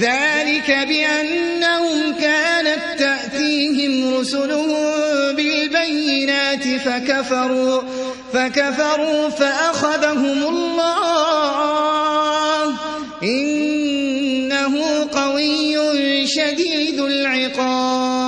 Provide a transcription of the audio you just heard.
ذلك بأنهم كانت تأتيهم رسلهم بالبينات فكفروا فكفروا فأخذهم الله. إنه قوي شديد العقاب.